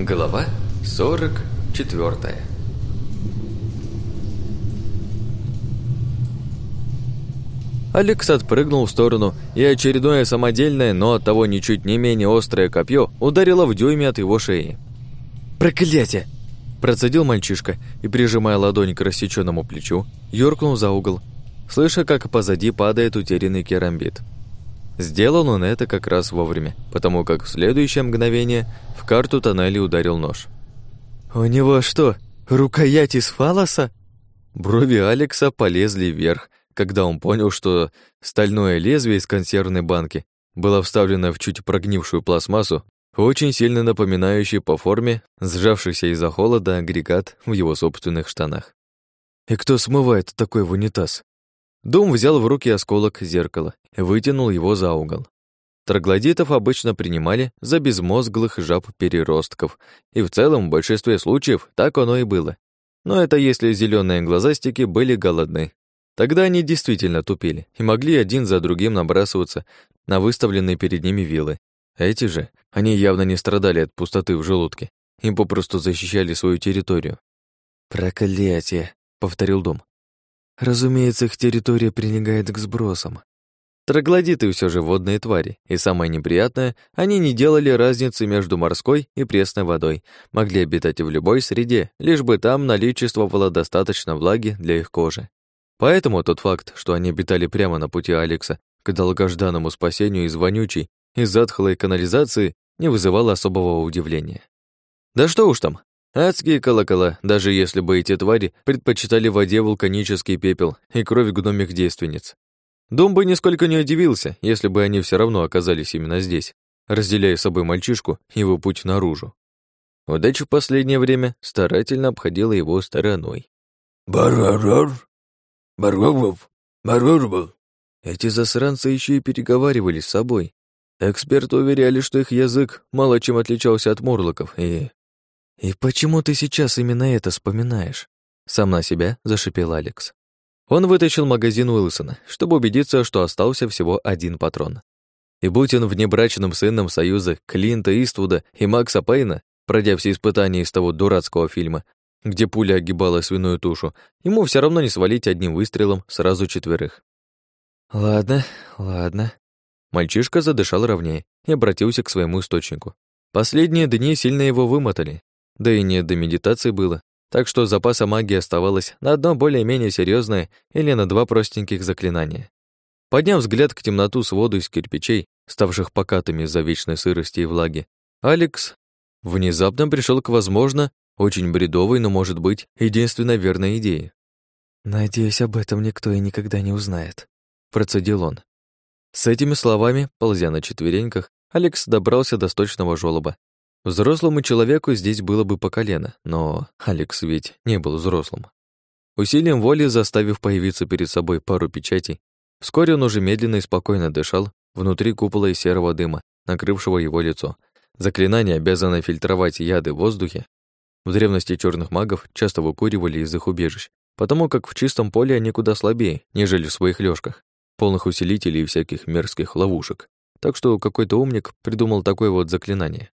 Глава 44 Алекс отпрыгнул в сторону, и очередное самодельное, но оттого ничуть не менее острое копье ударило в дюйме от его шеи. «Проклятие!» Процедил мальчишка и, прижимая ладонь к рассеченному плечу, юркнул за угол, слыша, как позади падает утерянный керамбит. Сделал он это как раз вовремя, потому как в следующее мгновение в карту тоннеля ударил нож. «У него что, рукоять из фалоса?» Брови Алекса полезли вверх, когда он понял, что стальное лезвие из консервной банки было вставлено в чуть прогнившую пластмассу, очень сильно напоминающий по форме сжавшийся из-за холода агрегат в его собственных штанах. «И кто смывает такой в унитаз?» Дум взял в руки осколок зеркала и вытянул его за угол. Троглодитов обычно принимали за безмозглых жаб-переростков, и в целом в большинстве случаев так оно и было. Но это если зеленые глазастики были голодны. Тогда они действительно тупили и могли один за другим набрасываться на выставленные перед ними вилы. Эти же, они явно не страдали от пустоты в желудке, им попросту защищали свою территорию. «Проклятие!» — повторил Дом. Разумеется, их территория прилегает к сбросам. Троглодиты все же водные твари, и самое неприятное, они не делали разницы между морской и пресной водой, могли обитать в любой среде, лишь бы там наличествовало достаточно влаги для их кожи. Поэтому тот факт, что они обитали прямо на пути Алекса к долгожданному спасению из вонючей и затхлой канализации, не вызывал особого удивления. Да что уж там, Адские колокола, даже если бы эти твари предпочитали в воде вулканический пепел и кровь гномих девственниц. Дом бы нисколько не удивился, если бы они все равно оказались именно здесь, разделяя с собой мальчишку и его путь наружу. Удача в последнее время старательно обходила его стороной. «Барарар! Баргогов! Баргогов!» Эти засранцы еще и переговаривались с собой. Эксперты уверяли, что их язык мало чем отличался от мурлоков, и «И почему ты сейчас именно это вспоминаешь?» Сам на себя зашипел Алекс. Он вытащил магазин Уилсона, чтобы убедиться, что остался всего один патрон. И будь он внебрачным сыном союза Клинта Иствуда и Макса Пейна, пройдя все испытания из того дурацкого фильма, где пуля огибала свиную тушу, ему все равно не свалить одним выстрелом сразу четверых. «Ладно, ладно». Мальчишка задышал ровнее и обратился к своему источнику. Последние дни сильно его вымотали, да и не до медитации было, так что запаса магии оставалось на одно более-менее серьезное или на два простеньких заклинания. Подняв взгляд к темноту своду из кирпичей, ставших покатыми из-за вечной сырости и влаги, Алекс внезапно пришел к, возможно, очень бредовой, но, может быть, единственно верной идее. «Надеюсь, об этом никто и никогда не узнает», — процедил он. С этими словами, ползя на четвереньках, Алекс добрался до сточного жёлоба Взрослому человеку здесь было бы по колено, но Алекс ведь не был взрослым. Усилием воли заставив появиться перед собой пару печатей, вскоре он уже медленно и спокойно дышал внутри купола из серого дыма, накрывшего его лицо. Заклинание обязано фильтровать яды в воздухе. В древности черных магов часто выкуривали из их убежищ, потому как в чистом поле они куда слабее, нежели в своих лёжках, полных усилителей и всяких мерзких ловушек. Так что какой-то умник придумал такое вот заклинание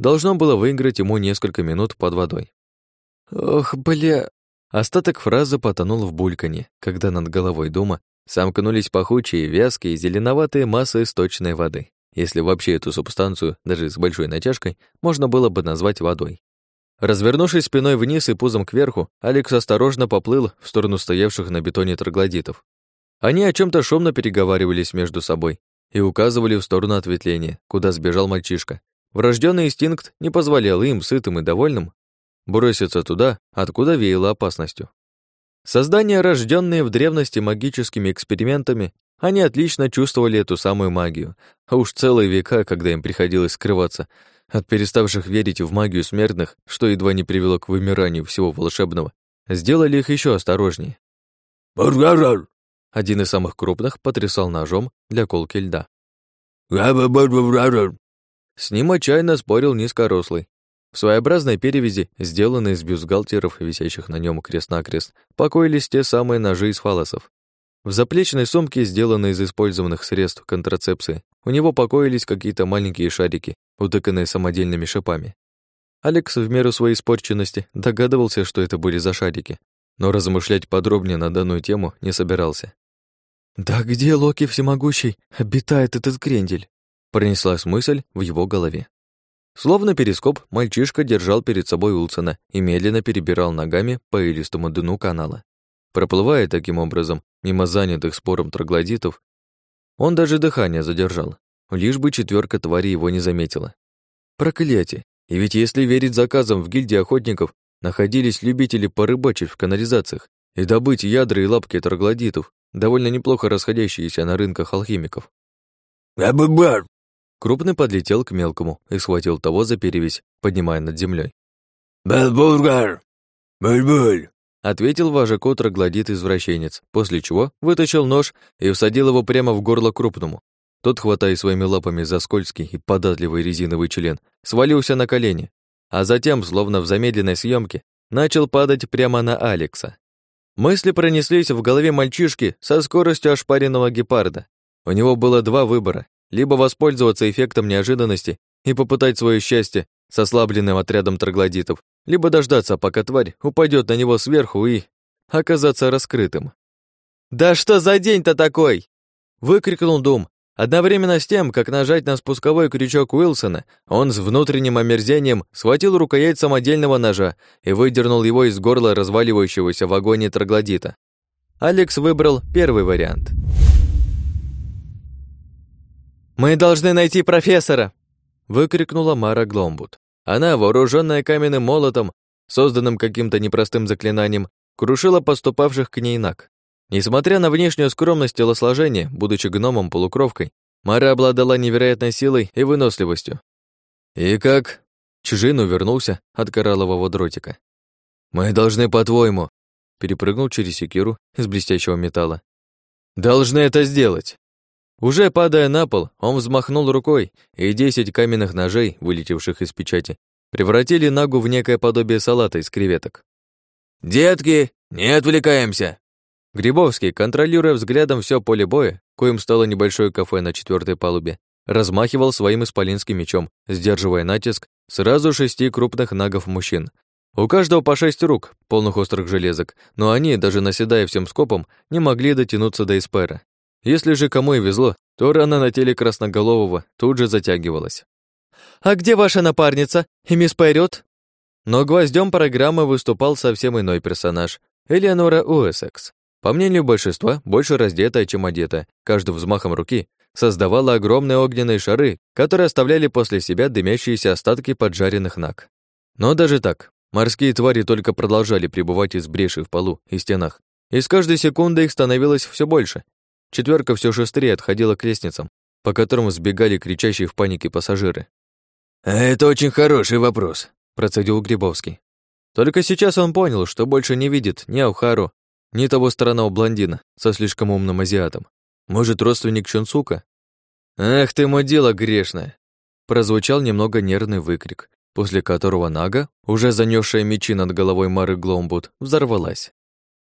должно было выиграть ему несколько минут под водой. «Ох, бля...» Остаток фразы потонул в бульканье, когда над головой дома сомкнулись пахучие, вязкие, зеленоватые массы сточной воды, если вообще эту субстанцию, даже с большой натяжкой, можно было бы назвать водой. Развернувшись спиной вниз и пузом кверху, Алекс осторожно поплыл в сторону стоявших на бетоне троглодитов. Они о чем то шумно переговаривались между собой и указывали в сторону ответвления, куда сбежал мальчишка, Врожденный инстинкт не позволял им, сытым и довольным, броситься туда, откуда веяло опасностью. Создания, рожденные в древности магическими экспериментами, они отлично чувствовали эту самую магию, а уж целые века, когда им приходилось скрываться от переставших верить в магию смертных, что едва не привело к вымиранию всего волшебного, сделали их еще осторожнее. «Баргарар!» Один из самых крупных потрясал ножом для колки льда. С ним отчаянно спорил низкорослый. В своеобразной перевязи, сделанной из бюстгальтеров, висящих на нем крест-накрест, покоились те самые ножи из фалосов. В заплечной сумке, сделанной из использованных средств контрацепции, у него покоились какие-то маленькие шарики, утыканные самодельными шипами. Алекс в меру своей испорченности догадывался, что это были за шарики, но размышлять подробнее на данную тему не собирался. «Да где Локи Всемогущий обитает этот крендель?» Пронеслась мысль в его голове. Словно перископ, мальчишка держал перед собой Улсона и медленно перебирал ногами по илистому дну канала. Проплывая таким образом мимо занятых спором троглодитов, он даже дыхание задержал, лишь бы четверка твари его не заметила. Проклятие! И ведь если верить заказам в гильдии охотников, находились любители порыбачить в канализациях и добыть ядра и лапки троглодитов, довольно неплохо расходящиеся на рынках алхимиков. «Абыбар!» Крупный подлетел к мелкому и схватил того за перевязь, поднимая над землей. «Балбургар! Буль-буль!» Ответил вожаку троглодит-извращенец, после чего вытащил нож и всадил его прямо в горло крупному. Тот, хватая своими лапами за скользкий и податливый резиновый член, свалился на колени, а затем, словно в замедленной съемке, начал падать прямо на Алекса. Мысли пронеслись в голове мальчишки со скоростью ошпаренного гепарда. У него было два выбора либо воспользоваться эффектом неожиданности и попытать свое счастье с ослабленным отрядом троглодитов, либо дождаться, пока тварь упадет на него сверху и оказаться раскрытым. «Да что за день-то такой?» выкрикнул Дум. Одновременно с тем, как нажать на спусковой крючок Уилсона, он с внутренним омерзением схватил рукоять самодельного ножа и выдернул его из горла разваливающегося в агоне троглодита. Алекс выбрал первый вариант. «Мы должны найти профессора!» выкрикнула Мара Гломбут. Она, вооруженная каменным молотом, созданным каким-то непростым заклинанием, крушила поступавших к ней наг. Несмотря на внешнюю скромность телосложения, будучи гномом-полукровкой, Мара обладала невероятной силой и выносливостью. «И как?» Чужин увернулся от кораллового дротика. «Мы должны, по-твоему...» Перепрыгнул через секиру из блестящего металла. «Должны это сделать!» Уже падая на пол, он взмахнул рукой, и десять каменных ножей, вылетевших из печати, превратили Нагу в некое подобие салата из креветок. «Детки, не отвлекаемся!» Грибовский, контролируя взглядом все поле боя, коим стало небольшое кафе на четвертой палубе, размахивал своим исполинским мечом, сдерживая натиск сразу шести крупных нагов мужчин. У каждого по шесть рук, полных острых железок, но они, даже наседая всем скопом, не могли дотянуться до Эспера. Если же кому и везло, то рана на теле красноголового тут же затягивалась. «А где ваша напарница? И мисс Пайрет?» Но гвоздем программы выступал совсем иной персонаж — Элеонора Уэссекс. По мнению большинства, больше раздетая, чем одетая, каждым взмахом руки создавала огромные огненные шары, которые оставляли после себя дымящиеся остатки поджаренных наг. Но даже так, морские твари только продолжали пребывать из брешей в полу и стенах, и с каждой секундой их становилось все больше, Четверка все шустрее отходила к лестницам, по которым сбегали кричащие в панике пассажиры. «Это очень хороший вопрос», — процедил Грибовский. Только сейчас он понял, что больше не видит ни Аухару, ни того странного блондина со слишком умным азиатом. Может, родственник Чунцука? «Эх ты, дело грешное!» Прозвучал немного нервный выкрик, после которого Нага, уже занесшая мечи над головой Мары Гломбут, взорвалась.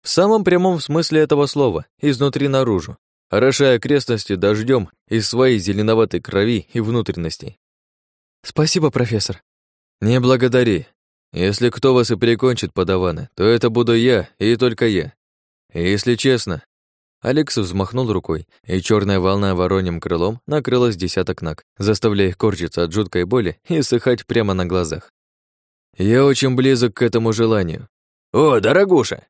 В самом прямом смысле этого слова, изнутри наружу, орошая окрестности дождем из своей зеленоватой крови и внутренностей. «Спасибо, профессор». «Не благодари. Если кто вас и прикончит, подаваны, то это буду я и только я. И если честно...» Алекс взмахнул рукой, и черная волна вороньим крылом накрылась десяток ног, заставляя их корчиться от жуткой боли и сыхать прямо на глазах. «Я очень близок к этому желанию». «О, дорогуша,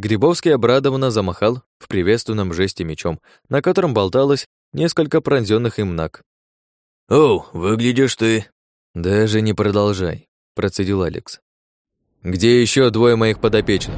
Грибовский обрадованно замахал в приветственном жесте мечом, на котором болталось несколько пронзенных им наг. «О, выглядишь ты...» «Даже не продолжай», — процедил Алекс. «Где еще двое моих подопечных?»